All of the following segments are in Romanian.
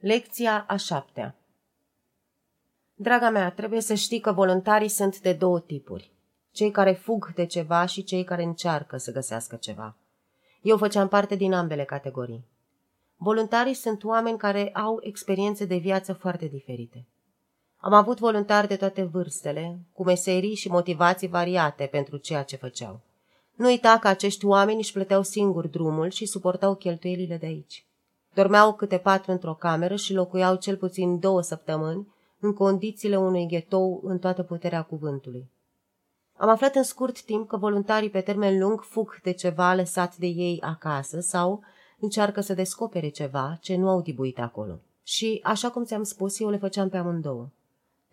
Lecția a șaptea Draga mea, trebuie să știi că voluntarii sunt de două tipuri. Cei care fug de ceva și cei care încearcă să găsească ceva. Eu făceam parte din ambele categorii. Voluntarii sunt oameni care au experiențe de viață foarte diferite. Am avut voluntari de toate vârstele, cu meserii și motivații variate pentru ceea ce făceau. Nu uita că acești oameni își plăteau singur drumul și suportau cheltuielile de aici. Dormeau câte patru într-o cameră și locuiau cel puțin două săptămâni în condițiile unui ghetou în toată puterea cuvântului. Am aflat în scurt timp că voluntarii pe termen lung fug de ceva lăsat de ei acasă sau încearcă să descopere ceva ce nu au dibuit acolo. Și, așa cum ți-am spus, eu le făceam pe amândouă.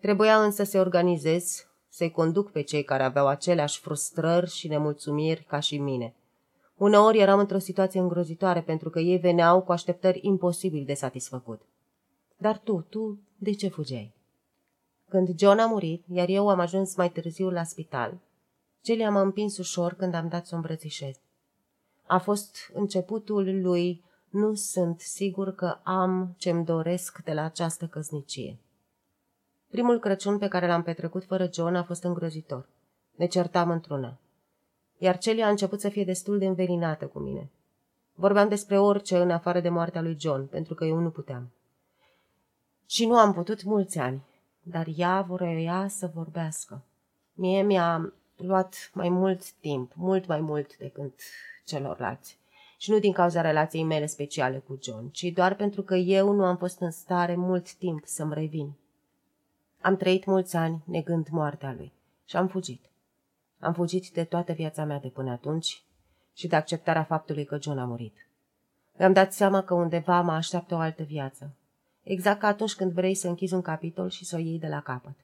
Trebuia însă să organizez, să-i conduc pe cei care aveau aceleași frustrări și nemulțumiri ca și mine. Uneori eram într-o situație îngrozitoare pentru că ei veneau cu așteptări imposibil de satisfăcut. Dar tu, tu, de ce fugeai? Când John a murit, iar eu am ajuns mai târziu la spital, Celia m-a împins ușor când am dat să o îmbrățișez. A fost începutul lui nu sunt sigur că am ce-mi doresc de la această căsnicie. Primul Crăciun pe care l-am petrecut fără John a fost îngrozitor. Ne certam într-una. Iar Celia a început să fie destul de înveninată cu mine. Vorbeam despre orice în afară de moartea lui John, pentru că eu nu puteam. Și nu am putut mulți ani, dar ea voia să vorbească. Mie mi-a luat mai mult timp, mult mai mult decât celorlalți. Și nu din cauza relației mele speciale cu John, ci doar pentru că eu nu am fost în stare mult timp să-mi revin. Am trăit mulți ani negând moartea lui și am fugit. Am fugit de toată viața mea de până atunci și de acceptarea faptului că John a murit. Mi-am dat seama că undeva mă așteaptă o altă viață, exact ca atunci când vrei să închizi un capitol și să o iei de la capăt.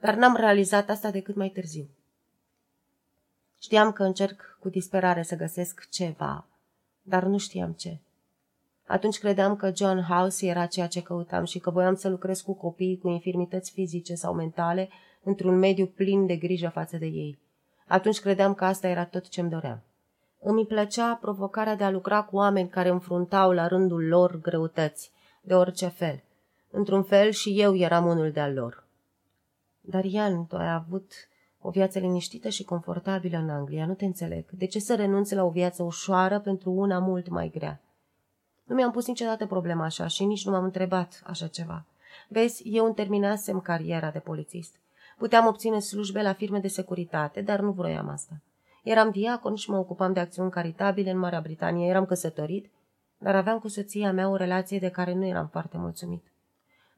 Dar n-am realizat asta decât mai târziu. Știam că încerc cu disperare să găsesc ceva, dar nu știam ce. Atunci credeam că John House era ceea ce căutam și că voiam să lucrez cu copii cu infirmități fizice sau mentale într-un mediu plin de grijă față de ei. Atunci credeam că asta era tot ce-mi doream. Îmi plăcea provocarea de a lucra cu oameni care înfruntau la rândul lor greutăți, de orice fel. Într-un fel și eu eram unul de-al lor. Dar, Ian, tu ai avut o viață liniștită și confortabilă în Anglia, nu te înțeleg. De ce să renunți la o viață ușoară pentru una mult mai grea? Nu mi-am pus niciodată problema așa și nici nu m-am întrebat așa ceva. Vezi, eu îmi terminasem cariera de polițist. Puteam obține slujbe la firme de securitate, dar nu vroiam asta. Eram diacon și mă ocupam de acțiuni caritabile în Marea Britanie, eram căsătorit, dar aveam cu soția mea o relație de care nu eram foarte mulțumit.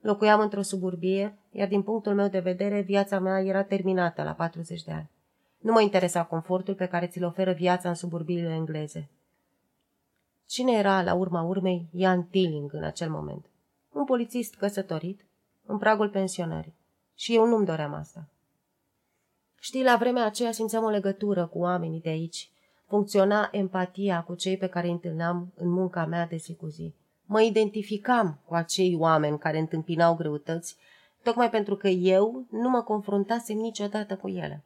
Locuiam într-o suburbie, iar din punctul meu de vedere, viața mea era terminată la 40 de ani. Nu mă interesa confortul pe care ți-l oferă viața în suburbiile engleze. Cine era, la urma urmei, Ian Tilling în acel moment? Un polițist căsătorit, în pragul pensionării. Și eu nu-mi doream asta. Știi, la vremea aceea simțeam o legătură cu oamenii de aici. Funcționa empatia cu cei pe care îi întâlneam în munca mea de zi cu zi. Mă identificam cu acei oameni care întâmpinau greutăți, tocmai pentru că eu nu mă confruntasem niciodată cu ele.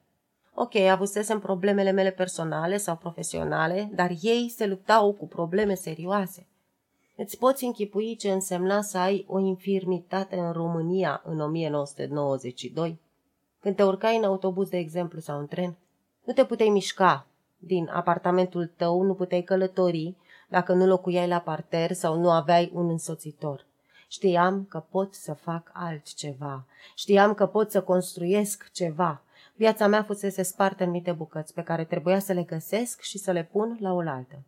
Ok, avusesem problemele mele personale sau profesionale, dar ei se luptau cu probleme serioase. Îți poți închipui ce însemna să ai o infirmitate în România în 1992? Când te urcai în autobuz, de exemplu, sau în tren, nu te puteai mișca din apartamentul tău, nu puteai călători dacă nu locuiai la parter sau nu aveai un însoțitor. Știam că pot să fac altceva. Știam că pot să construiesc ceva. Viața mea fusese spartă în mii de bucăți pe care trebuia să le găsesc și să le pun la oaltă.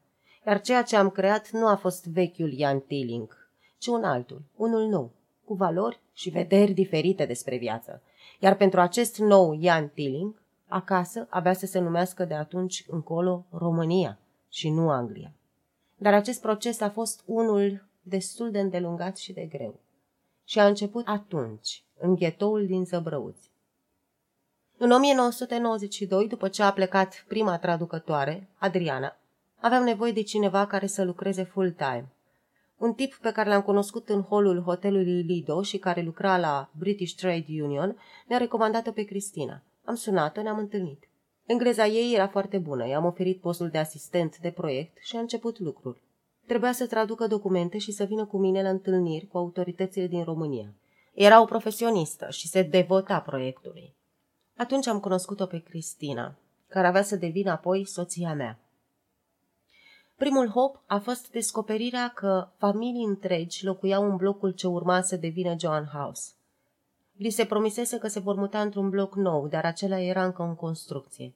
Iar ceea ce am creat nu a fost vechiul Ian Tilling, ci un altul, unul nou, cu valori și vederi diferite despre viață. Iar pentru acest nou Ian Tilling, acasă avea să se numească de atunci încolo România și nu Anglia. Dar acest proces a fost unul destul de îndelungat și de greu. Și a început atunci, în ghetoul din Zăbrăuți. În 1992, după ce a plecat prima traducătoare, Adriana, aveam nevoie de cineva care să lucreze full-time. Un tip pe care l-am cunoscut în holul hotelului Lido și care lucra la British Trade Union mi-a recomandat-o pe Cristina. Am sunat-o, ne-am întâlnit. Engleza ei era foarte bună, i-am oferit postul de asistent de proiect și a început lucrul. Trebuia să traducă documente și să vină cu mine la întâlniri cu autoritățile din România. Era o profesionistă și se devota proiectului. Atunci am cunoscut-o pe Cristina, care avea să devină apoi soția mea. Primul hop a fost descoperirea că familii întregi locuiau în blocul ce urma să devină John House. Li se promisese că se vor muta într-un bloc nou, dar acela era încă în construcție.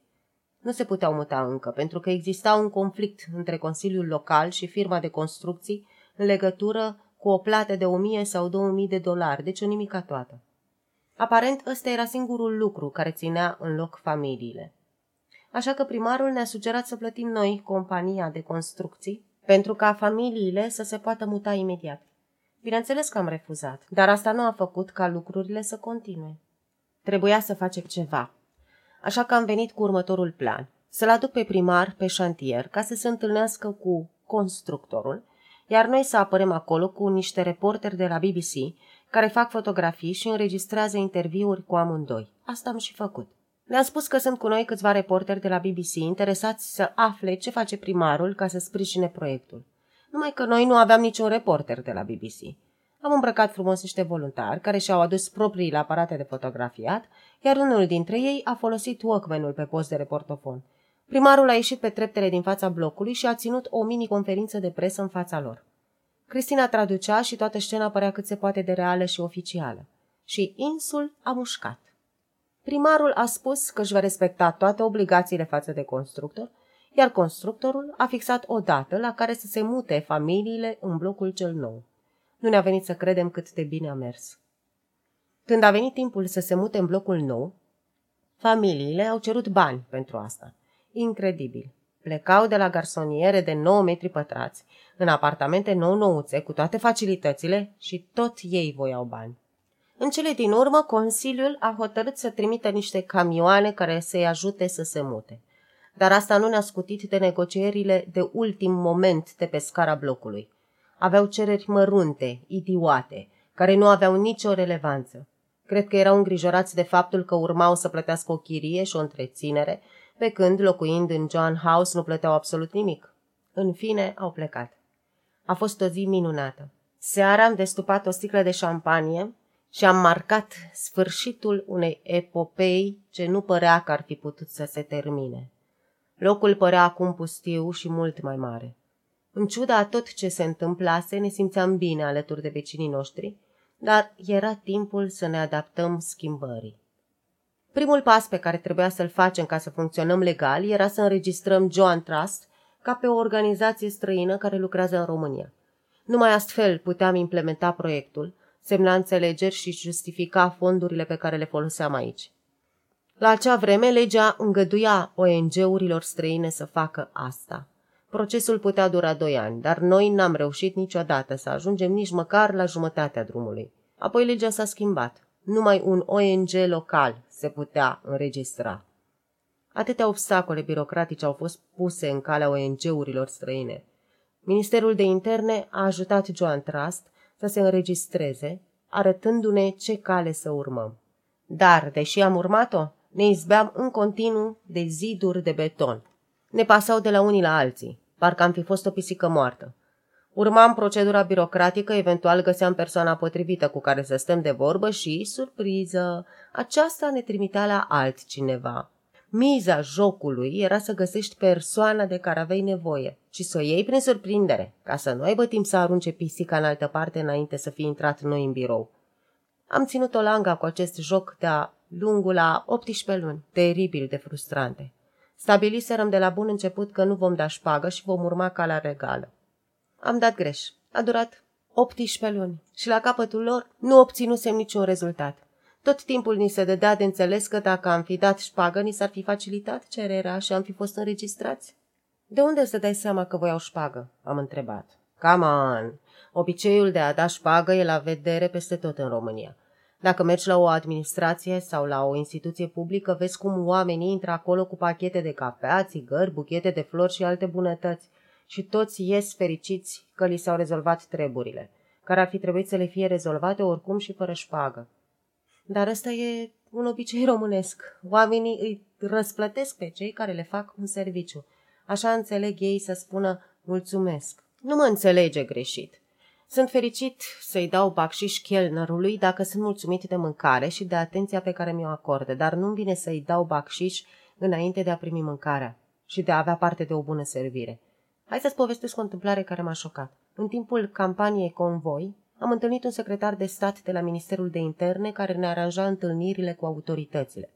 Nu se puteau muta încă, pentru că exista un conflict între Consiliul Local și firma de construcții în legătură cu o plată de 1000 sau 2000 de dolari, deci o nimica toată. Aparent, ăsta era singurul lucru care ținea în loc familiile. Așa că primarul ne-a sugerat să plătim noi, compania de construcții, pentru ca familiile să se poată muta imediat. Bineînțeles că am refuzat, dar asta nu a făcut ca lucrurile să continue. Trebuia să facem ceva. Așa că am venit cu următorul plan. Să-l aduc pe primar pe șantier ca să se întâlnească cu constructorul, iar noi să apărem acolo cu niște reporteri de la BBC care fac fotografii și înregistrează interviuri cu amândoi. Asta am și făcut. Ne-a spus că sunt cu noi câțiva reporteri de la BBC interesați să afle ce face primarul ca să sprijine proiectul. Numai că noi nu aveam niciun reporter de la BBC. Am îmbrăcat frumos niște voluntari care și-au adus propriile aparate de fotografiat, iar unul dintre ei a folosit Walkman-ul pe post de reportofon. Primarul a ieșit pe treptele din fața blocului și a ținut o mini-conferință de presă în fața lor. Cristina traducea și toată scena părea cât se poate de reală și oficială. Și insul a mușcat. Primarul a spus că își va respecta toate obligațiile față de constructor, iar constructorul a fixat o dată la care să se mute familiile în blocul cel nou. Nu ne-a venit să credem cât de bine a mers. Când a venit timpul să se mute în blocul nou, familiile au cerut bani pentru asta. Incredibil. Plecau de la garsoniere de 9 metri pătrați, în apartamente nou-nouțe, cu toate facilitățile și tot ei voiau bani. În cele din urmă, Consiliul a hotărât să trimită niște camioane care să-i ajute să se mute. Dar asta nu ne-a scutit de negocierile de ultim moment de pe scara blocului. Aveau cereri mărunte, idiote, care nu aveau nicio relevanță. Cred că erau îngrijorați de faptul că urmau să plătească o chirie și o întreținere, pe când, locuind în John House, nu plăteau absolut nimic. În fine, au plecat. A fost o zi minunată. Seara am destupat o sticlă de șampanie și am marcat sfârșitul unei epopei ce nu părea că ar fi putut să se termine. Locul părea acum pustiu și mult mai mare. În ciuda a tot ce se întâmplase, ne simțeam bine alături de vecinii noștri, dar era timpul să ne adaptăm schimbării. Primul pas pe care trebuia să-l facem ca să funcționăm legal era să înregistrăm Joan Trust ca pe o organizație străină care lucrează în România. Numai astfel puteam implementa proiectul, semna înțelegeri și justifica fondurile pe care le foloseam aici. La acea vreme, legea îngăduia ONG-urilor străine să facă asta. Procesul putea dura doi ani, dar noi n-am reușit niciodată să ajungem nici măcar la jumătatea drumului. Apoi legea s-a schimbat. Numai un ONG local se putea înregistra. Atâtea obstacole birocratice au fost puse în calea ONG-urilor străine. Ministerul de Interne a ajutat Joan Trust să se înregistreze, arătându-ne ce cale să urmăm. Dar, deși am urmat-o, ne izbeam în continuu de ziduri de beton. Ne pasau de la unii la alții, parcă am fi fost o pisică moartă. Urmam procedura birocratică, eventual găseam persoana potrivită cu care să stăm de vorbă și, surpriză, aceasta ne trimitea la altcineva. Miza jocului era să găsești persoana de care aveai nevoie și să o iei prin surprindere, ca să nu aibă timp să arunce pisica în altă parte înainte să fie intrat noi în birou. Am ținut o langa cu acest joc de-a lungul la 18 luni, teribil de frustrante. Stabiliserăm de la bun început că nu vom da șpagă și vom urma calea regală. Am dat greș. A durat 18 luni și la capătul lor nu obținusem niciun rezultat. Tot timpul ni se dădea de înțeles că dacă am fi dat șpagă, ni s-ar fi facilitat cererea și am fi fost înregistrați. De unde să dai seama că voiau șpagă? Am întrebat. Come on! Obiceiul de a da șpagă e la vedere peste tot în România. Dacă mergi la o administrație sau la o instituție publică, vezi cum oamenii intră acolo cu pachete de cafea, țigări, buchete de flori și alte bunătăți și toți ies fericiți că li s-au rezolvat treburile, care ar fi trebuit să le fie rezolvate oricum și fără șpagă. Dar ăsta e un obicei românesc. Oamenii îi răsplătesc pe cei care le fac un serviciu. Așa înțeleg ei să spună mulțumesc. Nu mă înțelege greșit. Sunt fericit să-i dau bacșiș chelnerului dacă sunt mulțumit de mâncare și de atenția pe care mi-o acorde, dar nu-mi vine să-i dau bacșiș înainte de a primi mâncarea și de a avea parte de o bună servire. Hai să-ți povestesc o întâmplare care m-a șocat. În timpul campaniei Convoi, am întâlnit un secretar de stat de la Ministerul de Interne care ne aranja întâlnirile cu autoritățile.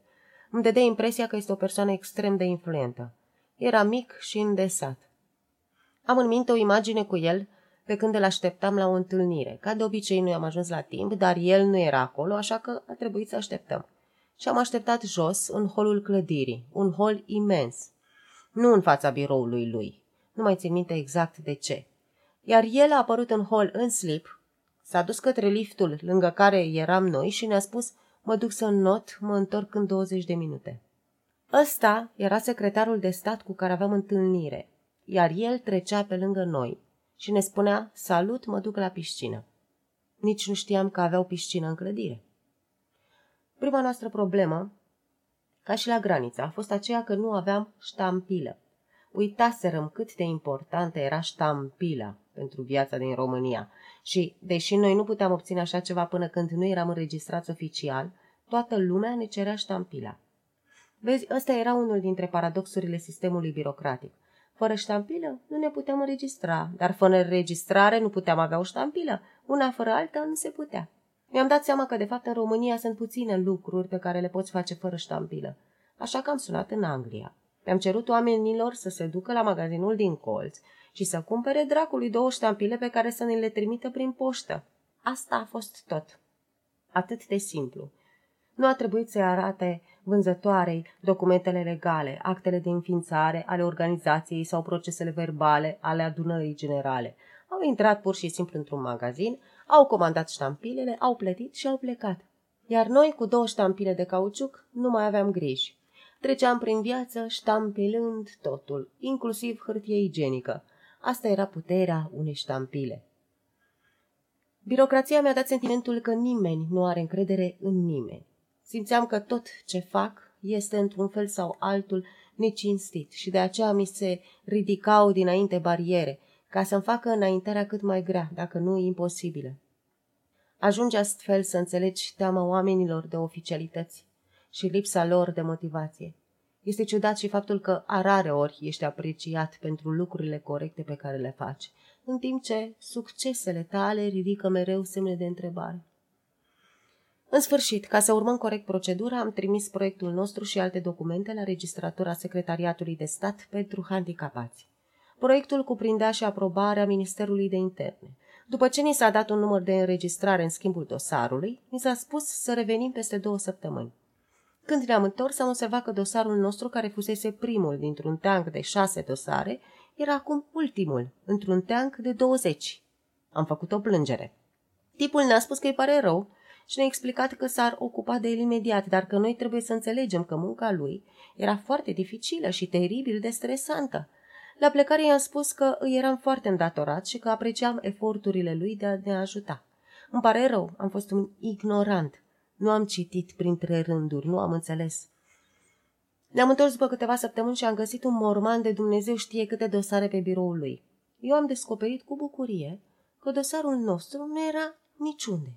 Îmi dădea impresia că este o persoană extrem de influentă. Era mic și îndesat. Am în minte o imagine cu el pe când îl așteptam la o întâlnire. Ca de obicei nu am ajuns la timp, dar el nu era acolo, așa că a trebuit să așteptăm. Și am așteptat jos, în holul clădirii, un hol imens. Nu în fața biroului lui. Nu mai țin minte exact de ce. Iar el a apărut în hol în slip, s-a dus către liftul lângă care eram noi și ne-a spus mă duc să not, mă întorc în 20 de minute. Ăsta era secretarul de stat cu care aveam întâlnire, iar el trecea pe lângă noi și ne spunea, salut, mă duc la piscină. Nici nu știam că aveau piscină în clădire. Prima noastră problemă, ca și la graniță, a fost aceea că nu aveam ștampilă. Uitaserăm cât de importantă era ștampila pentru viața din România și, deși noi nu puteam obține așa ceva până când nu eram înregistrați oficial, toată lumea ne cerea ștampila. Vezi, ăsta era unul dintre paradoxurile sistemului birocratic. Fără ștampilă nu ne puteam înregistra, dar fără înregistrare nu puteam avea o ștampilă. Una fără alta nu se putea. Mi-am dat seama că, de fapt, în România sunt puține lucruri pe care le poți face fără ștampilă. Așa că am sunat în Anglia. Mi-am cerut oamenilor să se ducă la magazinul din colț și să cumpere dracului două ștampile pe care să ne le trimită prin poștă. Asta a fost tot. Atât de simplu. Nu a trebuit să-i arate vânzătoarei documentele legale, actele de înființare ale organizației sau procesele verbale ale adunării generale. Au intrat pur și simplu într-un magazin, au comandat ștampilele, au plătit și au plecat. Iar noi, cu două ștampile de cauciuc, nu mai aveam griji. Treceam prin viață ștampilând totul, inclusiv hârtie igienică. Asta era puterea unei ștampile. Birocrația mi-a dat sentimentul că nimeni nu are încredere în nimeni. Simțeam că tot ce fac este într-un fel sau altul necinstit și de aceea mi se ridicau dinainte bariere, ca să-mi facă înaintarea cât mai grea, dacă nu imposibilă. Ajunge astfel să înțelegi teama oamenilor de oficialități și lipsa lor de motivație. Este ciudat și faptul că a rare ori ești apreciat pentru lucrurile corecte pe care le faci, în timp ce succesele tale ridică mereu semne de întrebare. În sfârșit, ca să urmăm corect procedura, am trimis proiectul nostru și alte documente la registratura Secretariatului de Stat pentru handicapați. Proiectul cuprindea și aprobarea Ministerului de Interne. După ce ni s-a dat un număr de înregistrare în schimbul dosarului, ni s-a spus să revenim peste două săptămâni. Când ne-am întors, am observat că dosarul nostru, care fusese primul dintr-un teanc de șase dosare, era acum ultimul, într-un teanc de douăzeci. Am făcut o plângere. Tipul ne-a spus că îi pare rău și ne-a explicat că s-ar ocupa de el imediat, dar că noi trebuie să înțelegem că munca lui era foarte dificilă și teribil de stresantă. La plecare i-am spus că îi eram foarte îndatorat și că apreciam eforturile lui de a ne ajuta. Îmi pare rău, am fost un ignorant. Nu am citit printre rânduri, nu am înțeles. Ne-am întors după câteva săptămâni și am găsit un morman de Dumnezeu știe câte dosare pe biroul lui. Eu am descoperit cu bucurie că dosarul nostru nu era niciunde.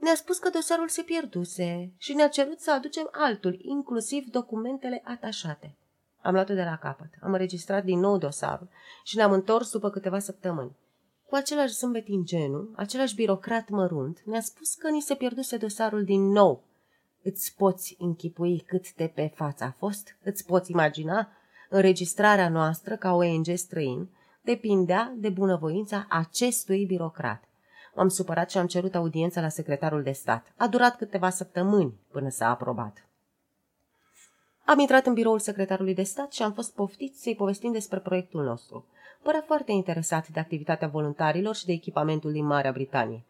Ne-a spus că dosarul se pierduse și ne-a cerut să aducem altul, inclusiv documentele atașate. Am luat-o de la capăt, am înregistrat din nou dosarul și ne-am întors după câteva săptămâni. Cu același zâmbet ingenu, același birocrat mărunt, ne-a spus că ni se pierduse dosarul din nou. Îți poți închipui cât de pe față a fost? Îți poți imagina? Înregistrarea noastră ca ONG străin depindea de bunăvoința acestui birocrat. M-am supărat și am cerut audiență la secretarul de stat. A durat câteva săptămâni până s-a aprobat. Am intrat în biroul secretarului de stat și am fost poftit să-i povestim despre proiectul nostru. Părea foarte interesat de activitatea voluntarilor și de echipamentul din Marea Britanie.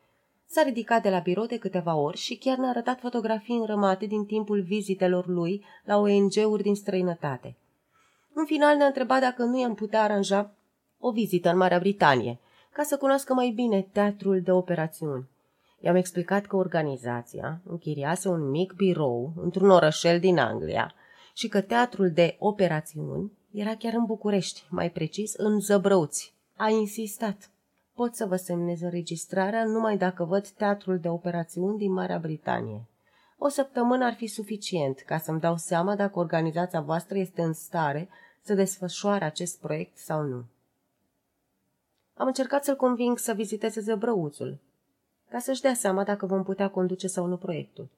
S-a ridicat de la birou de câteva ori și chiar ne-a arătat fotografii înrămate din timpul vizitelor lui la ONG-uri din străinătate. În final ne-a întrebat dacă nu i-am putea aranja o vizită în Marea Britanie – ca să cunoască mai bine teatrul de operațiuni. I-am explicat că organizația închiriase un mic birou într-un orășel din Anglia și că teatrul de operațiuni era chiar în București, mai precis în Zăbrăuți. a insistat. Pot să vă semnez înregistrarea numai dacă văd teatrul de operațiuni din Marea Britanie. O săptămână ar fi suficient ca să-mi dau seama dacă organizația voastră este în stare să desfășoare acest proiect sau nu. Am încercat să-l conving să viziteze zăbrăuțul, ca să-și dea seama dacă vom putea conduce sau nu proiectul.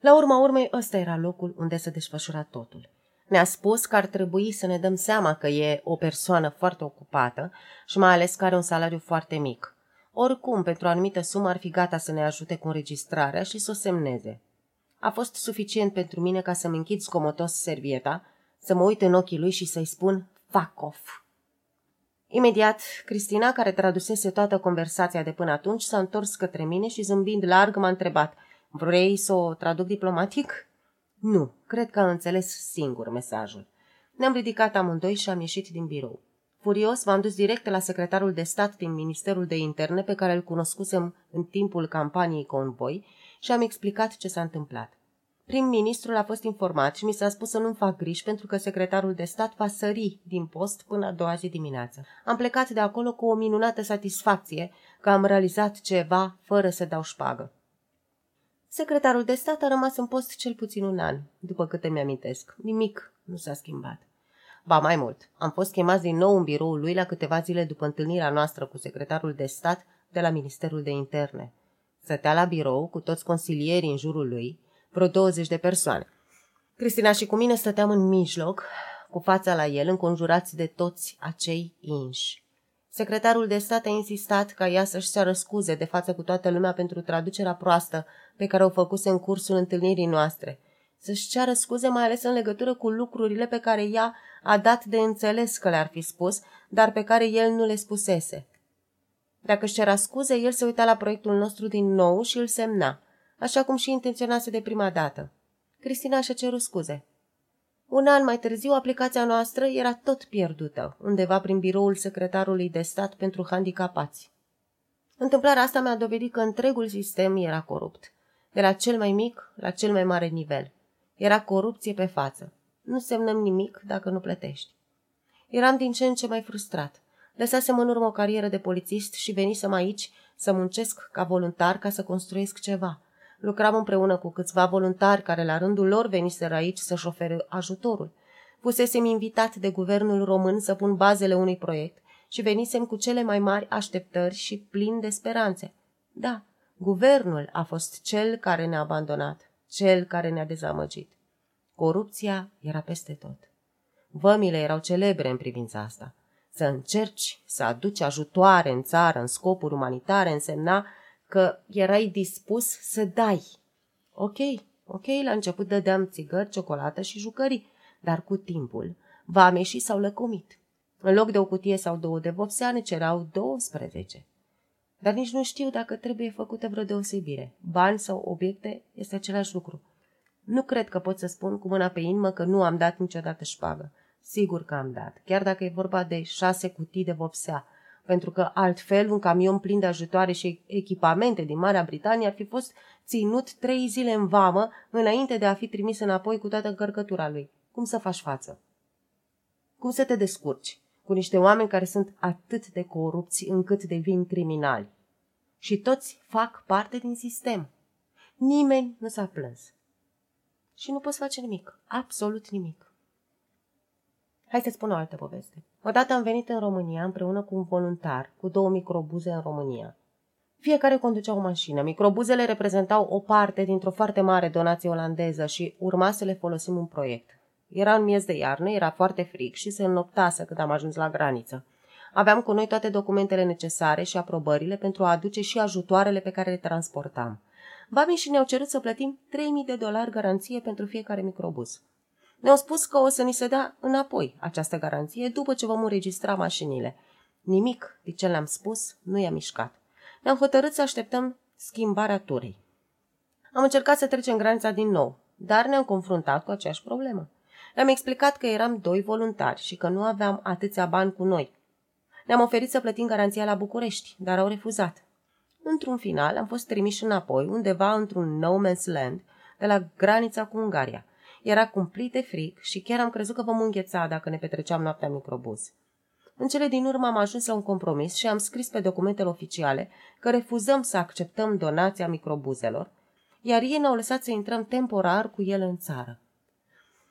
La urma urmei, ăsta era locul unde se desfășura totul. Ne-a spus că ar trebui să ne dăm seama că e o persoană foarte ocupată și mai ales că are un salariu foarte mic. Oricum, pentru o anumită sumă ar fi gata să ne ajute cu înregistrarea și să o semneze. A fost suficient pentru mine ca să-mi închid scomotos servieta, să mă uit în ochii lui și să-i spun fuck off. Imediat, Cristina, care tradusese toată conversația de până atunci, s-a întors către mine și zâmbind larg m-a întrebat Vrei să o traduc diplomatic? Nu, cred că a înțeles singur mesajul. Ne-am ridicat amândoi și am ieșit din birou. Furios, m-am dus direct la secretarul de stat din Ministerul de Interne pe care îl cunoscusem în timpul campaniei Convoi și am explicat ce s-a întâmplat. Prim-ministrul a fost informat și mi s-a spus să nu-mi fac griji pentru că secretarul de stat va sări din post până a doua zi dimineață. Am plecat de acolo cu o minunată satisfacție că am realizat ceva fără să dau șpagă. Secretarul de stat a rămas în post cel puțin un an, după câte mi-amintesc. Nimic nu s-a schimbat. Ba mai mult, am fost chemați din nou în biroul lui la câteva zile după întâlnirea noastră cu secretarul de stat de la Ministerul de Interne. Stătea la birou cu toți consilierii în jurul lui, vreo 20 de persoane. Cristina și cu mine stăteam în mijloc, cu fața la el, înconjurați de toți acei inși. Secretarul de stat a insistat ca ea să-și ceară scuze de față cu toată lumea pentru traducerea proastă pe care o făcuse în cursul întâlnirii noastre. Să-și ceară scuze mai ales în legătură cu lucrurile pe care ea a dat de înțeles că le-ar fi spus, dar pe care el nu le spusese. Dacă își cerea scuze, el se uita la proiectul nostru din nou și îl semna – așa cum și intenționase de prima dată. Cristina și-a cerut scuze. Un an mai târziu, aplicația noastră era tot pierdută, undeva prin biroul secretarului de stat pentru handicapați. Întâmplarea asta mi-a dovedit că întregul sistem era corupt, de la cel mai mic la cel mai mare nivel. Era corupție pe față. Nu semnăm nimic dacă nu plătești. Eram din ce în ce mai frustrat. Lăsasem în urmă o carieră de polițist și venisem aici să muncesc ca voluntar ca să construiesc ceva – Lucram împreună cu câțiva voluntari care la rândul lor veniseră aici să-și ofere ajutorul. Fusesem invitat de guvernul român să pun bazele unui proiect și venisem cu cele mai mari așteptări și plin de speranțe. Da, guvernul a fost cel care ne-a abandonat, cel care ne-a dezamăgit. Corupția era peste tot. Vămile erau celebre în privința asta. Să încerci să aduci ajutoare în țară în scopuri umanitare însemna că erai dispus să dai. Ok, ok, la început dădeam țigări, ciocolată și jucării, dar cu timpul vameșii s-au lăcomit. În loc de o cutie sau două de vopsea ne cerau 12. Dar nici nu știu dacă trebuie făcută vreo deosebire. Bani sau obiecte este același lucru. Nu cred că pot să spun cu mâna pe inimă că nu am dat niciodată șpagă. Sigur că am dat, chiar dacă e vorba de șase cutii de vopsea, pentru că altfel un camion plin de ajutoare și echipamente din Marea Britanie ar fi fost ținut trei zile în vamă înainte de a fi trimis înapoi cu toată încărcătura lui. Cum să faci față? Cum să te descurci cu niște oameni care sunt atât de corupți încât devin criminali? Și toți fac parte din sistem. Nimeni nu s-a plâns. Și nu poți face nimic, absolut nimic. Hai să spun o altă poveste. Odată am venit în România împreună cu un voluntar, cu două microbuze în România. Fiecare conducea o mașină. Microbuzele reprezentau o parte dintr-o foarte mare donație olandeză și urma să le folosim un proiect. Era în miez de iarnă, era foarte frig și se înnoptase când am ajuns la graniță. Aveam cu noi toate documentele necesare și aprobările pentru a aduce și ajutoarele pe care le transportam. Vamii și ne-au cerut să plătim 3000 de dolari garanție pentru fiecare microbuz. Ne-au spus că o să ni se dea înapoi această garanție după ce vom înregistra mașinile. Nimic de ce le-am spus nu i-a mișcat. Ne-am hotărât să așteptăm schimbarea turei. Am încercat să trecem granița din nou, dar ne-am confruntat cu aceeași problemă. Le-am explicat că eram doi voluntari și că nu aveam atâția bani cu noi. Ne-am oferit să plătim garanția la București, dar au refuzat. Într-un final am fost trimiși înapoi, undeva într-un no man's land, de la granița cu Ungaria. Era cumplit de fric și chiar am crezut că vom îngheța dacă ne petreceam noaptea în microbuz. În cele din urmă am ajuns la un compromis și am scris pe documentele oficiale că refuzăm să acceptăm donația microbuzelor, iar ei ne-au lăsat să intrăm temporar cu ele în țară.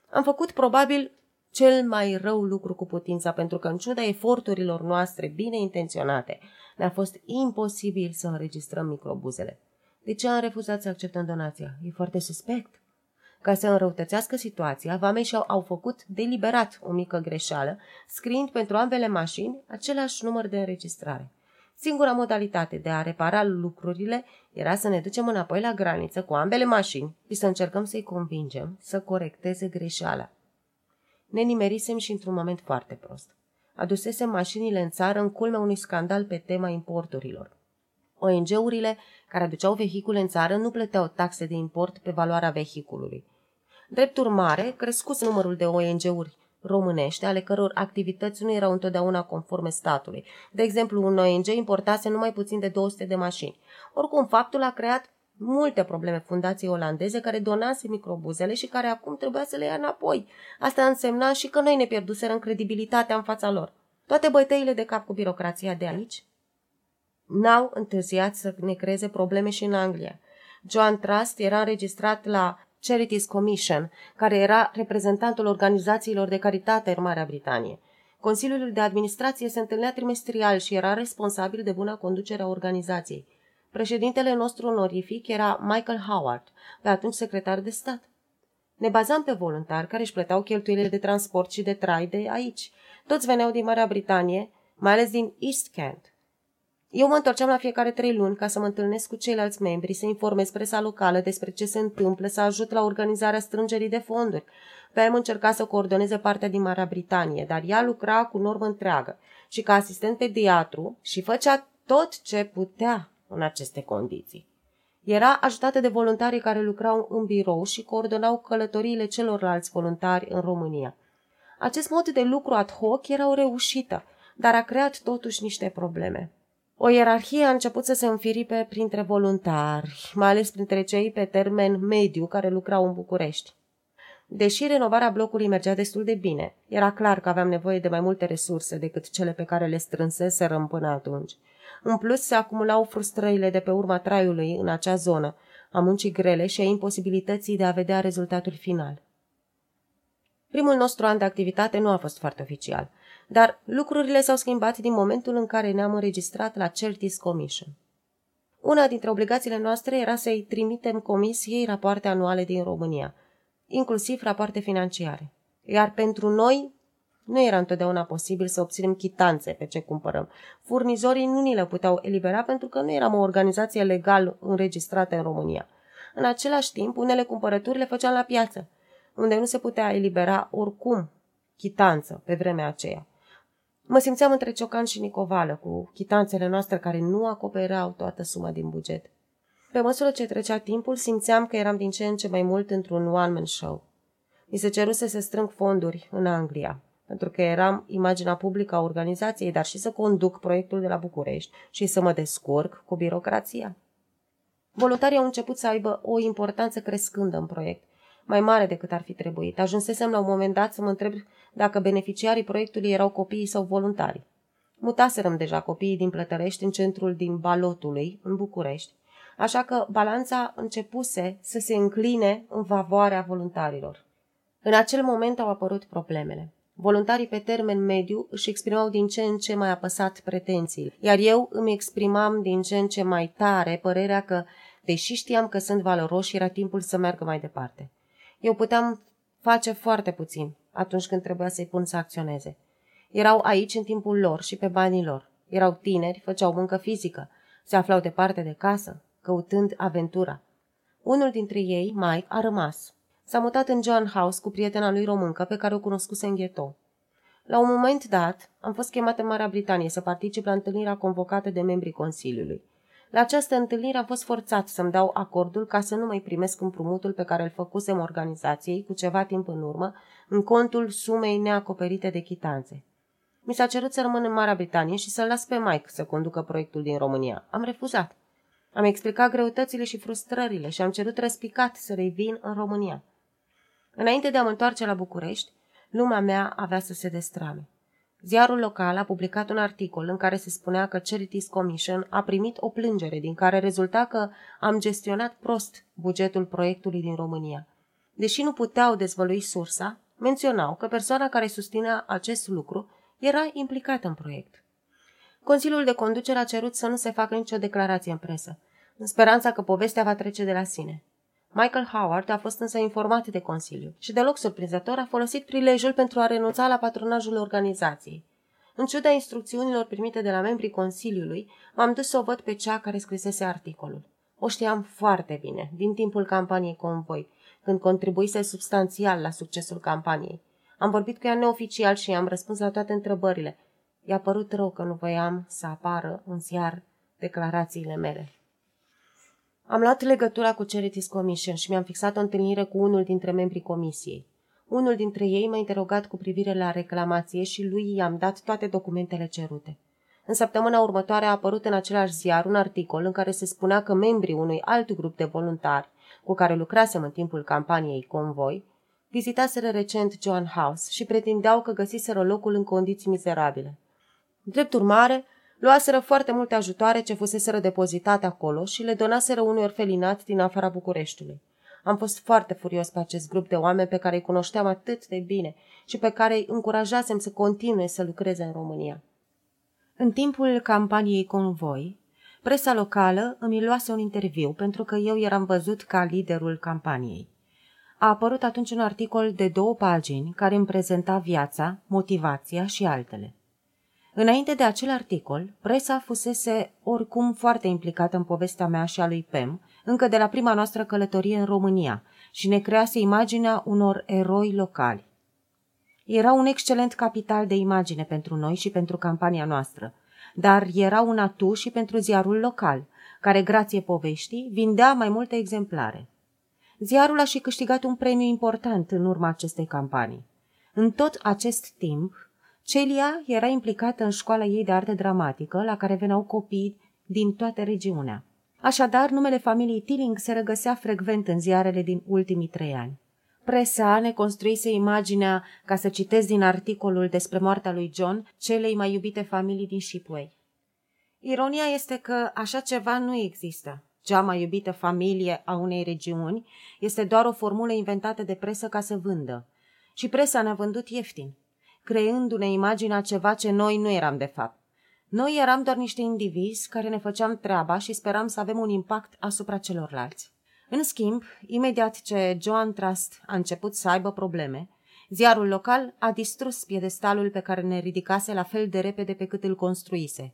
Am făcut probabil cel mai rău lucru cu putința, pentru că în ciuda eforturilor noastre bine intenționate, ne-a fost imposibil să înregistrăm microbuzele. De ce am refuzat să acceptăm donația? E foarte suspect. Ca să înrăutățească situația, vameșii au, au făcut deliberat o mică greșeală, scriind pentru ambele mașini același număr de înregistrare. Singura modalitate de a repara lucrurile era să ne ducem înapoi la graniță cu ambele mașini și să încercăm să-i convingem să corecteze greșeala. Ne nimerisem și într-un moment foarte prost. Adusesem mașinile în țară în culmea unui scandal pe tema importurilor. ONG-urile care aduceau vehicule în țară nu plăteau taxe de import pe valoarea vehiculului. Drept urmare, crescuse numărul de ONG-uri românești, ale căror activități nu erau întotdeauna conforme statului. De exemplu, un ONG importase numai puțin de 200 de mașini. Oricum, faptul a creat multe probleme fundației olandeze care donase microbuzele și care acum trebuia să le ia înapoi. Asta însemna și că noi ne pierduserăm credibilitatea în fața lor. Toate bătăile de cap cu birocrația de aici n-au întârziat să ne creeze probleme și în Anglia. Joan Trust era înregistrat la Charities Commission, care era reprezentantul organizațiilor de caritate în Marea Britanie. Consiliul de administrație se întâlnea trimestrial și era responsabil de buna conducere a organizației. Președintele nostru onorific era Michael Howard, pe atunci secretar de stat. Ne bazam pe voluntari care își plăteau cheltuielile de transport și de trai de aici. Toți veneau din Marea Britanie, mai ales din East Kent. Eu mă întorceam la fiecare trei luni ca să mă întâlnesc cu ceilalți membri, să informez presa locală despre ce se întâmplă, să ajut la organizarea strângerii de fonduri. Pe am încercat să coordoneze partea din Marea Britanie, dar ea lucra cu normă întreagă și ca asistent pediatru și făcea tot ce putea în aceste condiții. Era ajutată de voluntarii care lucrau în birou și coordonau călătoriile celorlalți voluntari în România. Acest mod de lucru ad hoc era o reușită, dar a creat totuși niște probleme. O ierarhie a început să se înfiripe printre voluntari, mai ales printre cei pe termen mediu care lucrau în București. Deși renovarea blocului mergea destul de bine, era clar că aveam nevoie de mai multe resurse decât cele pe care le strânseserăm până atunci. În plus, se acumulau frustrările de pe urma traiului în acea zonă, a muncii grele și a imposibilității de a vedea rezultatul final. Primul nostru an de activitate nu a fost foarte oficial – dar lucrurile s-au schimbat din momentul în care ne-am înregistrat la Certis Commission. Una dintre obligațiile noastre era să-i trimitem comisiei rapoarte anuale din România, inclusiv rapoarte financiare. Iar pentru noi nu era întotdeauna posibil să obținem chitanțe pe ce cumpărăm. Furnizorii nu ni le puteau elibera pentru că nu eram o organizație legal înregistrată în România. În același timp, unele cumpărături le făceam la piață, unde nu se putea elibera oricum chitanță pe vremea aceea. Mă simțeam între Ciocan și Nicovală, cu chitanțele noastre care nu acopereau toată suma din buget. Pe măsură ce trecea timpul, simțeam că eram din ce în ce mai mult într-un one-man show. Mi se ceruse să strâng fonduri în Anglia, pentru că eram imaginea publică a organizației, dar și să conduc proiectul de la București și să mă descurc cu birocrația. Voluntarii au început să aibă o importanță crescândă în proiect mai mare decât ar fi trebuit. Ajunsesem la un moment dat să mă întreb dacă beneficiarii proiectului erau copiii sau voluntari. Mutaserăm deja copiii din Plătărești în centrul din Balotului, în București, așa că balanța începuse să se încline în favoarea voluntarilor. În acel moment au apărut problemele. Voluntarii pe termen mediu își exprimau din ce în ce mai apăsat pretențiile, iar eu îmi exprimam din ce în ce mai tare părerea că, deși știam că sunt valoroși, era timpul să meargă mai departe. Eu puteam face foarte puțin atunci când trebuia să-i pun să acționeze. Erau aici în timpul lor și pe banii lor. Erau tineri, făceau muncă fizică, se aflau departe de casă, căutând aventura. Unul dintre ei, Mike, a rămas. S-a mutat în John House cu prietena lui româncă pe care o cunoscuse în ghetto. La un moment dat, am fost chemat în Marea Britanie să particip la întâlnirea convocată de membrii Consiliului. La această întâlnire am fost forțat să-mi dau acordul ca să nu mai primesc împrumutul pe care îl făcusem organizației cu ceva timp în urmă, în contul sumei neacoperite de chitanțe. Mi s-a cerut să rămân în Marea Britanie și să-l las pe Mike să conducă proiectul din România. Am refuzat. Am explicat greutățile și frustrările și am cerut răspicat să revin în România. Înainte de a mă întoarce la București, lumea mea avea să se destrame. Ziarul local a publicat un articol în care se spunea că Charities Commission a primit o plângere din care rezulta că am gestionat prost bugetul proiectului din România. Deși nu puteau dezvălui sursa, menționau că persoana care susținea acest lucru era implicată în proiect. Consiliul de conducere a cerut să nu se facă nicio declarație în presă, în speranța că povestea va trece de la sine. Michael Howard a fost însă informat de Consiliu și deloc surprinzător a folosit prilejul pentru a renunța la patronajul organizației. În ciuda instrucțiunilor primite de la membrii Consiliului, m-am dus să o văd pe cea care scrisese articolul. O știam foarte bine, din timpul campaniei Convoi, când contribuise substanțial la succesul campaniei. Am vorbit cu ea neoficial și i-am răspuns la toate întrebările. I-a părut rău că nu voiam să apară în ziar declarațiile mele. Am luat legătura cu Charities Commission și mi-am fixat o întâlnire cu unul dintre membrii comisiei. Unul dintre ei m-a interogat cu privire la reclamație și lui i-am dat toate documentele cerute. În săptămâna următoare a apărut în același ziar un articol în care se spunea că membrii unui alt grup de voluntari cu care lucrasem în timpul campaniei Convoi, vizitaseră recent John House și pretindeau că găsiseră locul în condiții mizerabile. Drept urmare, luaseră foarte multe ajutoare ce fuseseră depozitate acolo și le donaseră unui orfelinat din afara Bucureștiului. Am fost foarte furios pe acest grup de oameni pe care îi cunoșteam atât de bine și pe care îi încurajasem să continue să lucreze în România. În timpul campaniei Convoi, presa locală îmi luase un interviu pentru că eu eram văzut ca liderul campaniei. A apărut atunci un articol de două pagini care îmi prezenta viața, motivația și altele. Înainte de acel articol, presa fusese oricum foarte implicată în povestea mea și a lui Pem, încă de la prima noastră călătorie în România, și ne crease imaginea unor eroi locali. Era un excelent capital de imagine pentru noi și pentru campania noastră, dar era un atu și pentru ziarul local, care, grație poveștii, vindea mai multe exemplare. Ziarul a și câștigat un premiu important în urma acestei campanii. În tot acest timp, Celia era implicată în școala ei de artă dramatică, la care veneau copii din toată regiunea. Așadar, numele familiei Tilling se regăsea frecvent în ziarele din ultimii trei ani. Presa ne construise imaginea, ca să citesc din articolul despre moartea lui John, celei mai iubite familii din Shipway. Ironia este că așa ceva nu există. Cea mai iubită familie a unei regiuni este doar o formulă inventată de presă ca să vândă. Și presa ne-a vândut ieftin creându-ne imaginea ceva ce noi nu eram de fapt. Noi eram doar niște indivizi care ne făceam treaba și speram să avem un impact asupra celorlalți. În schimb, imediat ce Joan Trust a început să aibă probleme, ziarul local a distrus piedestalul pe care ne ridicase la fel de repede pe cât îl construise.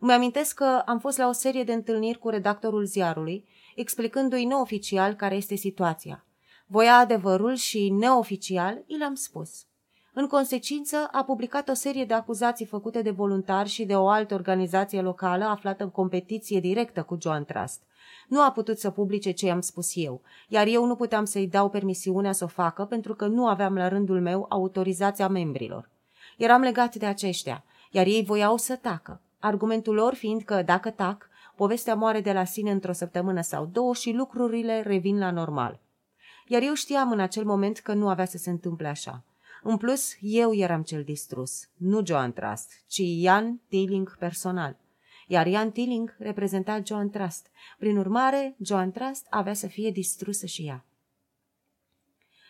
Îmi amintesc că am fost la o serie de întâlniri cu redactorul ziarului, explicându-i neoficial care este situația. Voia adevărul și neoficial i l-am spus. În consecință, a publicat o serie de acuzații făcute de voluntari și de o altă organizație locală aflată în competiție directă cu Joan Trust. Nu a putut să publice ce i-am spus eu, iar eu nu puteam să-i dau permisiunea să o facă pentru că nu aveam la rândul meu autorizația membrilor. Eram legat de aceștia, iar ei voiau să tacă, argumentul lor fiind că, dacă tac, povestea moare de la sine într-o săptămână sau două și lucrurile revin la normal. Iar eu știam în acel moment că nu avea să se întâmple așa. În plus, eu eram cel distrus, nu Joan Trust, ci Ian Tilling personal. Iar Ian Tilling reprezenta Joan Trust. Prin urmare, Joan Trust avea să fie distrusă și ea.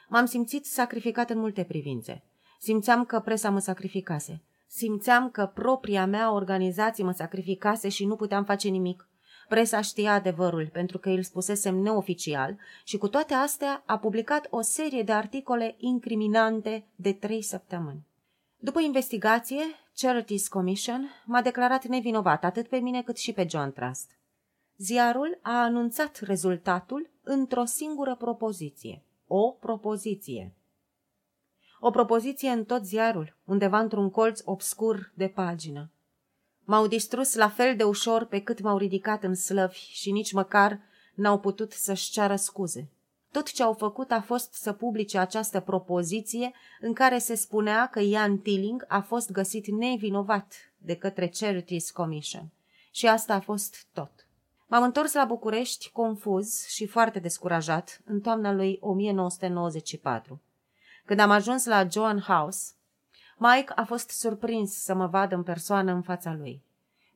M-am simțit sacrificat în multe privințe. Simțeam că presa mă sacrificase. Simțeam că propria mea organizație mă sacrificase și nu puteam face nimic. Presa știa adevărul, pentru că îl spusesem neoficial și cu toate astea a publicat o serie de articole incriminante de trei săptămâni. După investigație, Charities Commission m-a declarat nevinovat atât pe mine cât și pe John Trust. Ziarul a anunțat rezultatul într-o singură propoziție. O propoziție. O propoziție în tot ziarul, undeva într-un colț obscur de pagină. M-au distrus la fel de ușor pe cât m-au ridicat în slăvi și nici măcar n-au putut să-și ceară scuze. Tot ce au făcut a fost să publice această propoziție în care se spunea că Ian Tilling a fost găsit nevinovat de către Charities Commission. Și asta a fost tot. M-am întors la București confuz și foarte descurajat în toamna lui 1994. Când am ajuns la Joan House, Mike a fost surprins să mă vadă în persoană în fața lui.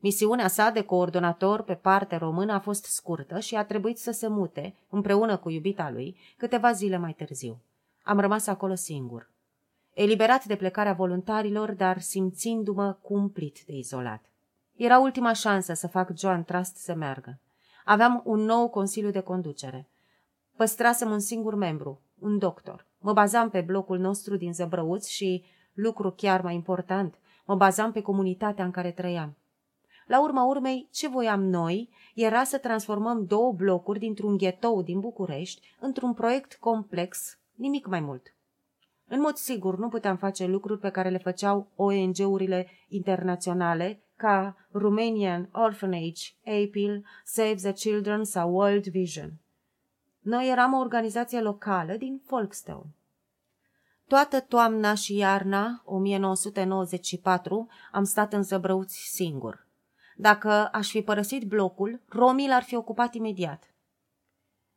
Misiunea sa de coordonator pe partea română a fost scurtă și a trebuit să se mute, împreună cu iubita lui, câteva zile mai târziu. Am rămas acolo singur. Eliberat de plecarea voluntarilor, dar simțindu-mă cumplit de izolat. Era ultima șansă să fac Joan Trust să meargă. Aveam un nou consiliu de conducere. Păstrasem un singur membru, un doctor. Mă bazam pe blocul nostru din Zăbrăuți și, lucru chiar mai important, mă bazam pe comunitatea în care trăiam. La urma urmei, ce voiam noi era să transformăm două blocuri dintr-un ghetou din București într-un proiect complex, nimic mai mult. În mod sigur, nu puteam face lucruri pe care le făceau ONG-urile internaționale ca Romanian Orphanage, APIL, Save the Children sau World Vision. Noi eram o organizație locală din Folkestone. Toată toamna și iarna 1994 am stat în zăbrăuți singur. Dacă aș fi părăsit blocul, romii l-ar fi ocupat imediat.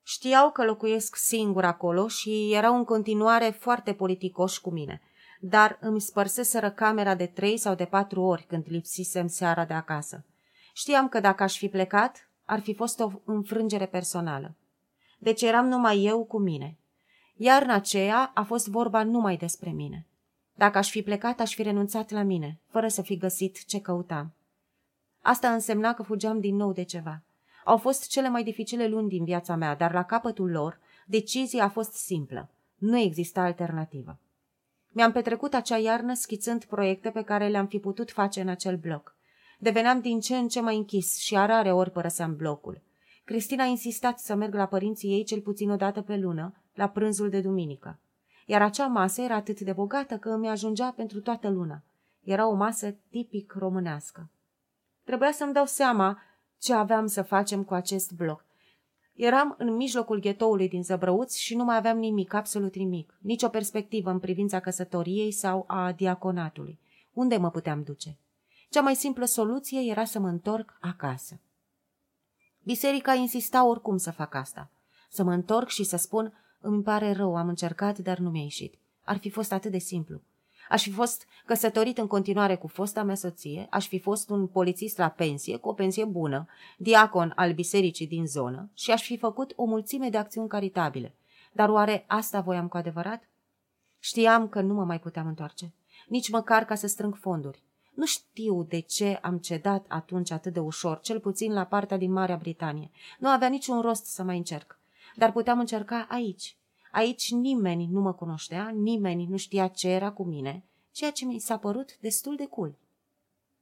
Știau că locuiesc singur acolo și erau în continuare foarte politicoși cu mine, dar îmi spărseseră camera de trei sau de patru ori când lipsisem seara de acasă. Știam că dacă aș fi plecat, ar fi fost o înfrângere personală. Deci eram numai eu cu mine. Iarna aceea a fost vorba numai despre mine. Dacă aș fi plecat, aș fi renunțat la mine, fără să fi găsit ce căutam. Asta însemna că fugeam din nou de ceva. Au fost cele mai dificile luni din viața mea, dar la capătul lor, decizia a fost simplă. Nu exista alternativă. Mi-am petrecut acea iarnă schițând proiecte pe care le-am fi putut face în acel bloc. Deveneam din ce în ce mai închis și a rare ori părăseam blocul. Cristina a insistat să merg la părinții ei cel puțin o dată pe lună, la prânzul de duminică. Iar acea masă era atât de bogată că îmi ajungea pentru toată luna. Era o masă tipic românească. Trebuia să-mi dau seama ce aveam să facem cu acest bloc. Eram în mijlocul ghetoului din Zăbrăuți și nu mai aveam nimic, absolut nimic, nicio perspectivă în privința căsătoriei sau a diaconatului. Unde mă puteam duce? Cea mai simplă soluție era să mă întorc acasă. Biserica insista oricum să fac asta. Să mă întorc și să spun, îmi pare rău, am încercat, dar nu mi-a ieșit. Ar fi fost atât de simplu. Aș fi fost căsătorit în continuare cu fosta mea soție, aș fi fost un polițist la pensie, cu o pensie bună, diacon al bisericii din zonă și aș fi făcut o mulțime de acțiuni caritabile. Dar oare asta voiam cu adevărat? Știam că nu mă mai puteam întoarce, nici măcar ca să strâng fonduri. Nu știu de ce am cedat atunci atât de ușor, cel puțin la partea din Marea Britanie. Nu avea niciun rost să mai încerc. Dar puteam încerca aici, Aici nimeni nu mă cunoștea, nimeni nu știa ce era cu mine, ceea ce mi s-a părut destul de cool.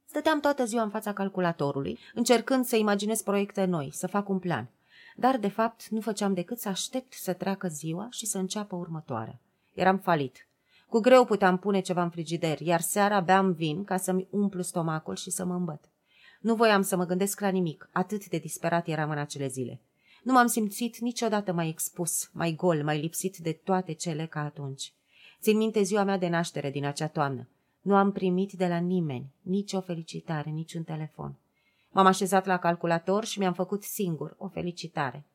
Stăteam toată ziua în fața calculatorului, încercând să imaginez proiecte noi, să fac un plan. Dar, de fapt, nu făceam decât să aștept să treacă ziua și să înceapă următoarea. Eram falit. Cu greu puteam pune ceva în frigider, iar seara beam vin ca să-mi umplu stomacul și să mă îmbăt. Nu voiam să mă gândesc la nimic, atât de disperat eram în acele zile. Nu m-am simțit niciodată mai expus, mai gol, mai lipsit de toate cele ca atunci. Țin minte ziua mea de naștere din acea toamnă. Nu am primit de la nimeni nici o felicitare, nici un telefon. M-am așezat la calculator și mi-am făcut singur o felicitare.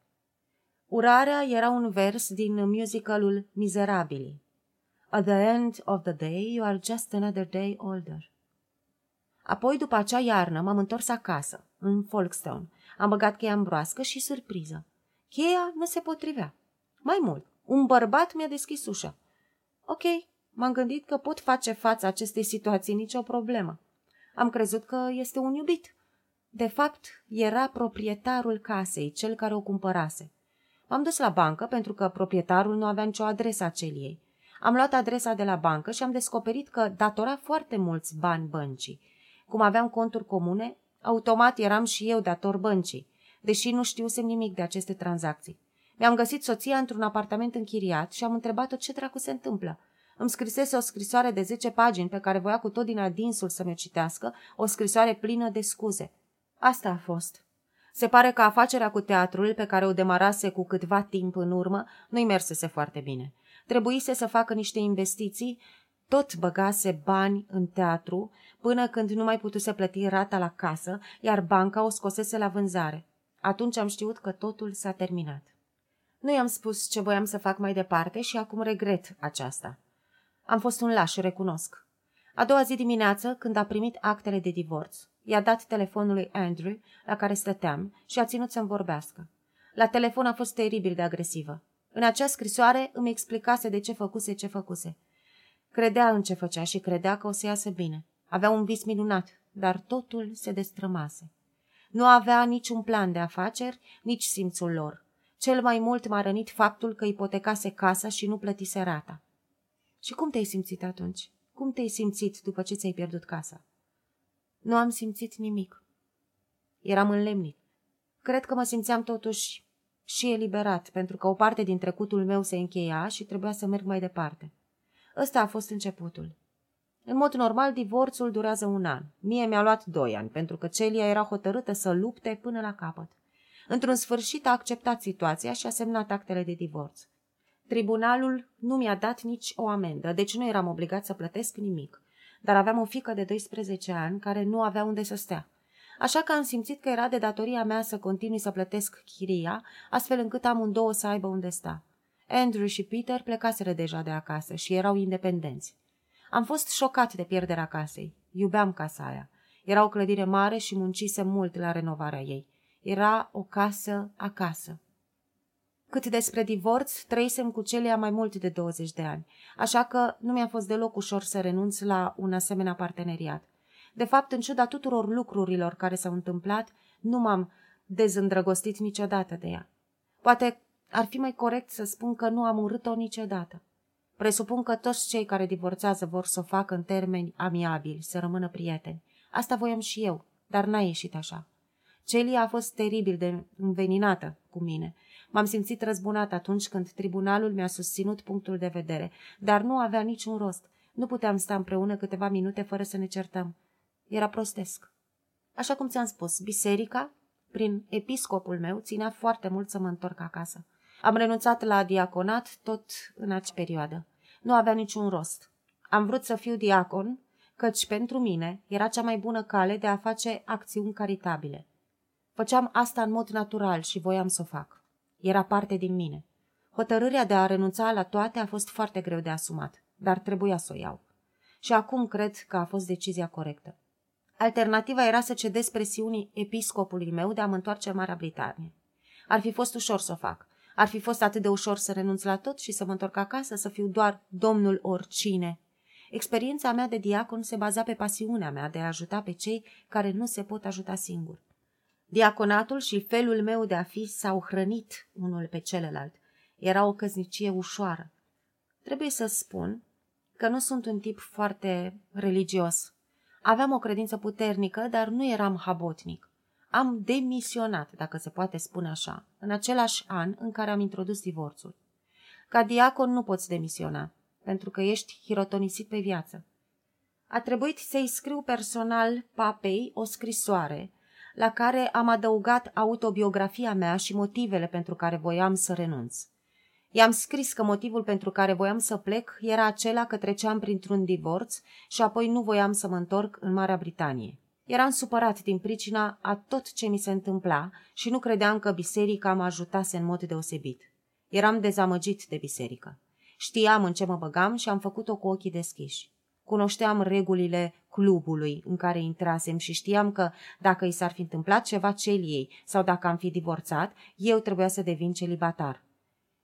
Urarea era un vers din musicalul Miserabili. At the end of the day, you are just another day older. Apoi, după acea iarnă, m-am întors acasă, în Folkestone, am băgat cheia în broască și surpriză. Cheia nu se potrivea. Mai mult, un bărbat mi-a deschis ușa. Ok, m-am gândit că pot face față acestei situații nicio problemă. Am crezut că este un iubit. De fapt, era proprietarul casei, cel care o cumpărase. M-am dus la bancă pentru că proprietarul nu avea nicio adresă a celiei. Am luat adresa de la bancă și am descoperit că datora foarte mulți bani băncii. Cum aveam conturi comune, Automat eram și eu dator băncii, deși nu știusem nimic de aceste tranzacții. Mi-am găsit soția într-un apartament închiriat și am întrebat-o ce dracu se întâmplă. Îmi scrisese o scrisoare de 10 pagini pe care voia cu tot din adinsul să mi-o citească, o scrisoare plină de scuze. Asta a fost. Se pare că afacerea cu teatrul, pe care o demarase cu câtva timp în urmă, nu-i mersese foarte bine. Trebuise să facă niște investiții tot băgase bani în teatru până când nu mai putuse plăti rata la casă, iar banca o scosese la vânzare. Atunci am știut că totul s-a terminat. Nu i-am spus ce voiam să fac mai departe și acum regret aceasta. Am fost un laș, recunosc. A doua zi dimineață, când a primit actele de divorț, i-a dat telefonul lui Andrew, la care stăteam, și a ținut să-mi vorbească. La telefon a fost teribil de agresivă. În acea scrisoare îmi explicase de ce făcuse ce făcuse. Credea în ce făcea și credea că o să iasă bine. Avea un vis minunat, dar totul se destrămase. Nu avea niciun plan de afaceri, nici simțul lor. Cel mai mult m-a rănit faptul că ipotecase casa și nu plătise rata. Și cum te-ai simțit atunci? Cum te-ai simțit după ce ți-ai pierdut casa? Nu am simțit nimic. Eram înlemnit. Cred că mă simțeam totuși și eliberat, pentru că o parte din trecutul meu se încheia și trebuia să merg mai departe. Ăsta a fost începutul. În mod normal, divorțul durează un an. Mie mi-a luat doi ani, pentru că Celia era hotărâtă să lupte până la capăt. Într-un sfârșit a acceptat situația și a semnat actele de divorț. Tribunalul nu mi-a dat nici o amendă, deci nu eram obligat să plătesc nimic. Dar aveam o fică de 12 ani care nu avea unde să stea. Așa că am simțit că era de datoria mea să continui să plătesc chiria, astfel încât amândouă să aibă unde sta. Andrew și Peter plecaseră deja de acasă și erau independenți. Am fost șocat de pierderea casei. Iubeam casa aia. Era o clădire mare și muncisem mult la renovarea ei. Era o casă acasă. Cât despre divorț, trăisem cu Celia mai mult de 20 de ani, așa că nu mi-a fost deloc ușor să renunț la un asemenea parteneriat. De fapt, în ciuda tuturor lucrurilor care s-au întâmplat, nu m-am dezîndrăgostit niciodată de ea. Poate ar fi mai corect să spun că nu am urât-o niciodată. Presupun că toți cei care divorțează vor să o facă în termeni amiabili, să rămână prieteni. Asta voiam și eu, dar n-a ieșit așa. Celia a fost teribil de înveninată cu mine. M-am simțit răzbunat atunci când tribunalul mi-a susținut punctul de vedere, dar nu avea niciun rost. Nu puteam sta împreună câteva minute fără să ne certăm. Era prostesc. Așa cum ți-am spus, biserica, prin episcopul meu, ținea foarte mult să mă întorc acasă. Am renunțat la diaconat tot în acea perioadă. Nu avea niciun rost. Am vrut să fiu diacon, căci pentru mine era cea mai bună cale de a face acțiuni caritabile. Făceam asta în mod natural și voiam să o fac. Era parte din mine. Hotărârea de a renunța la toate a fost foarte greu de asumat, dar trebuia să o iau. Și acum cred că a fost decizia corectă. Alternativa era să cedez presiunii episcopului meu de a mă întoarce în Marea Britanie. Ar fi fost ușor să o fac. Ar fi fost atât de ușor să renunț la tot și să mă întorc acasă, să fiu doar domnul oricine. Experiența mea de diacon se baza pe pasiunea mea de a ajuta pe cei care nu se pot ajuta singuri. Diaconatul și felul meu de a fi s-au hrănit unul pe celălalt. Era o căznicie ușoară. Trebuie să spun că nu sunt un tip foarte religios. Aveam o credință puternică, dar nu eram habotnic. Am demisionat, dacă se poate spune așa, în același an în care am introdus divorțul. Ca diacon nu poți demisiona, pentru că ești hirotonisit pe viață. A trebuit să-i scriu personal papei o scrisoare la care am adăugat autobiografia mea și motivele pentru care voiam să renunț. I-am scris că motivul pentru care voiam să plec era acela că treceam printr-un divorț și apoi nu voiam să mă întorc în Marea Britanie. Eram supărat din pricina a tot ce mi se întâmpla și nu credeam că biserica mă ajutase în mod deosebit. Eram dezamăgit de biserică. Știam în ce mă băgam și am făcut-o cu ochii deschiși. Cunoșteam regulile clubului în care intrasem și știam că dacă i s-ar fi întâmplat ceva celiei sau dacă am fi divorțat, eu trebuia să devin celibatar.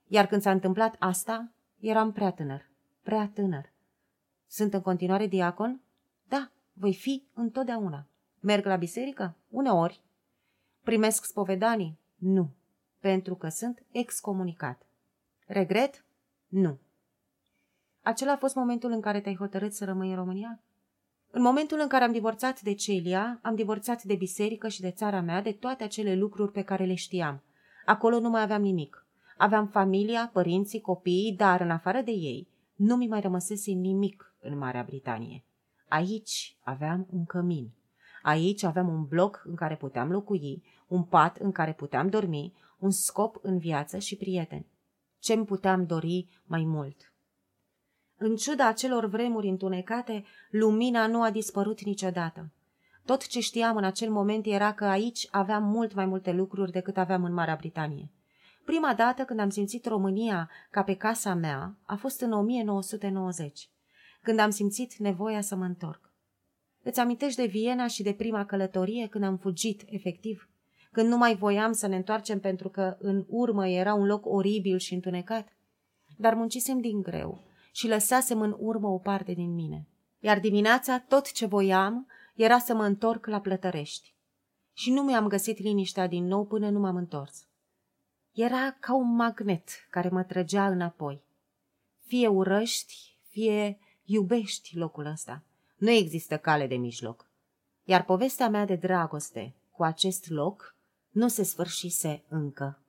Iar când s-a întâmplat asta, eram prea tânăr. Prea tânăr. Sunt în continuare diacon? Da, voi fi întotdeauna. Merg la biserică? Uneori. Primesc spovedanii? Nu, pentru că sunt excomunicat. Regret? Nu. Acela a fost momentul în care te-ai hotărât să rămâi în România? În momentul în care am divorțat de Celia, am divorțat de biserică și de țara mea, de toate acele lucruri pe care le știam. Acolo nu mai aveam nimic. Aveam familia, părinții, copiii, dar în afară de ei, nu mi mai rămăsese nimic în Marea Britanie. Aici aveam un cămin. Aici aveam un bloc în care puteam locui, un pat în care puteam dormi, un scop în viață și prieteni. Ce-mi puteam dori mai mult? În ciuda acelor vremuri întunecate, lumina nu a dispărut niciodată. Tot ce știam în acel moment era că aici aveam mult mai multe lucruri decât aveam în Marea Britanie. Prima dată când am simțit România ca pe casa mea a fost în 1990. când am simțit nevoia să mă întorc. Îți amintești de Viena și de prima călătorie când am fugit, efectiv? Când nu mai voiam să ne întoarcem pentru că în urmă era un loc oribil și întunecat? Dar muncisem din greu și lăsasem în urmă o parte din mine. Iar dimineața tot ce voiam era să mă întorc la plătărești. Și nu mi-am găsit liniștea din nou până nu m-am întors. Era ca un magnet care mă trăgea înapoi. Fie urăști, fie iubești locul ăsta. Nu există cale de mijloc. Iar povestea mea de dragoste cu acest loc nu se sfârșise încă.